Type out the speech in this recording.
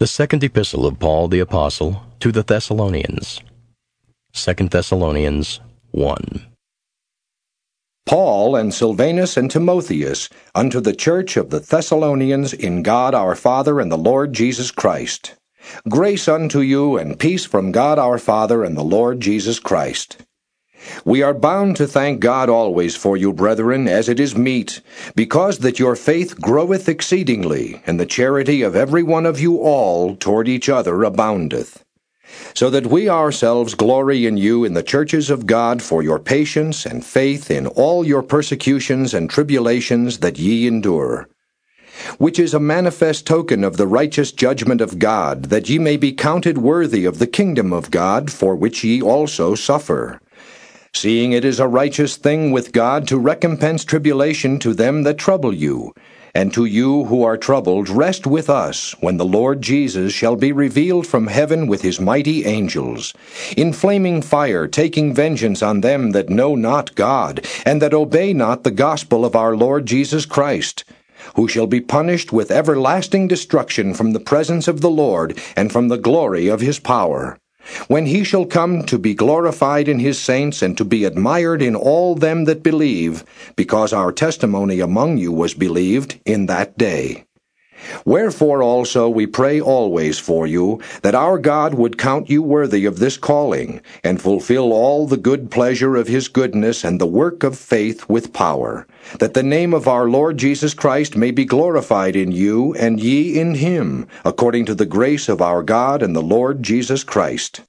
The second epistle of Paul the Apostle to the Thessalonians. 2 Thessalonians 1. Paul and Silvanus and Timotheus, unto the church of the Thessalonians in God our Father and the Lord Jesus Christ. Grace unto you and peace from God our Father and the Lord Jesus Christ. We are bound to thank God always for you, brethren, as it is meet, because that your faith groweth exceedingly, and the charity of every one of you all toward each other aboundeth. So that we ourselves glory in you in the churches of God for your patience and faith in all your persecutions and tribulations that ye endure. Which is a manifest token of the righteous judgment of God, that ye may be counted worthy of the kingdom of God, for which ye also suffer seeing it is a righteous thing with God to recompense tribulation to them that trouble you, and to you who are troubled rest with us when the Lord Jesus shall be revealed from heaven with his mighty angels, in flaming fire taking vengeance on them that know not God, and that obey not the gospel of our Lord Jesus Christ who shall be punished with everlasting destruction from the presence of the Lord and from the glory of his power when he shall come to be glorified in his saints and to be admired in all them that believe, because our testimony among you was believed in that day. Wherefore also we pray always for you, that our God would count you worthy of this calling, and fulfill all the good pleasure of his goodness and the work of faith with power, that the name of our Lord Jesus Christ may be glorified in you and ye in him, according to the grace of our God and the Lord Jesus Christ.